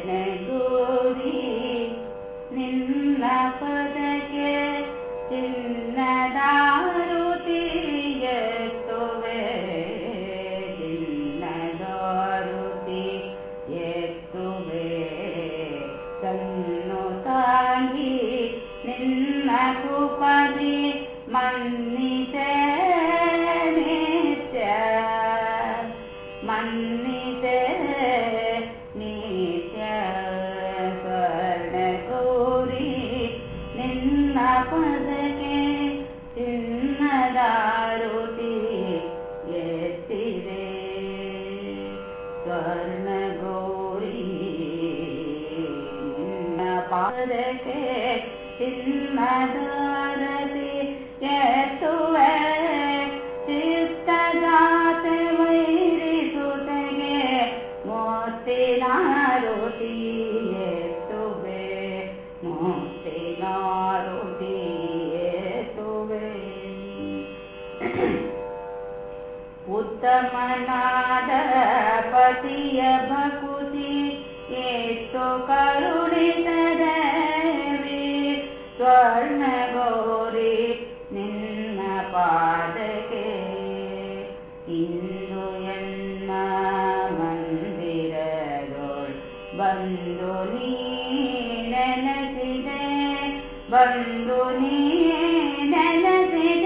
ಸ್ವರ್ಣಗೋರಿ ನಿನ್ನ ಪದಕ್ಕೆ ಚಿನ್ನದಾರುತಿ मन्निते नित्य मन्निते नित्य स्वर्णगौरी निन्न पदके निदके सिन्नारे ये निन्न पदके सिन्नद ಉತ್ತಮನಾದ ಪತಿಯ ಭಕುತಿ ಎಷ್ಟು ಕರುಣಿತದೇವಿ ಸ್ವರ್ಣ ಗೌರಿ ನಿನ್ನ ಪಾದಕ್ಕೆ ಇಂದು ಎನ್ನ ಮಂದಿರದೋಳ್ ಬಂದು ನೀ ನೆನೆಸಿದೆ ಬಂದು ನೀ ನೆನೆಸಿದೆ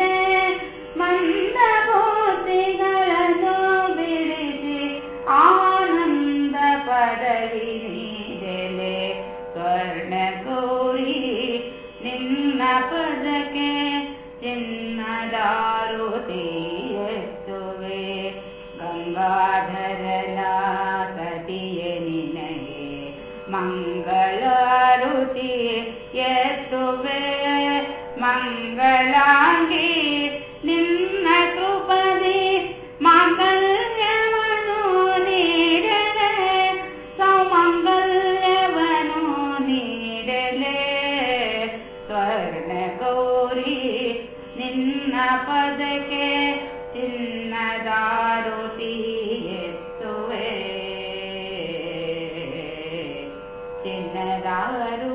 ಪದವಿ ನೀಡಲೆ ಸ್ವರ್ಣ ಗೌರಿ ನಿನ್ನ ಪದಕ್ಕೆ ಚಿನ್ನದಾರುತಿ ಎತ್ತುವೆ ಗಂಗಾಧರನ ಸತಿಯ ನಿನಗೆ ಮಂಗಳಾರುತಿ ಎತ್ತುವೆ ಮಂಗಳಾಂಗಿ ಸ್ವರ್ಣ ಗೌರಿ ನಿನ್ನ ಪದಕ್ಕೆ ಚಿನ್ನದಾರುತಿ ಎತ್ತುವೆ ಚಿನ್ನದಾರು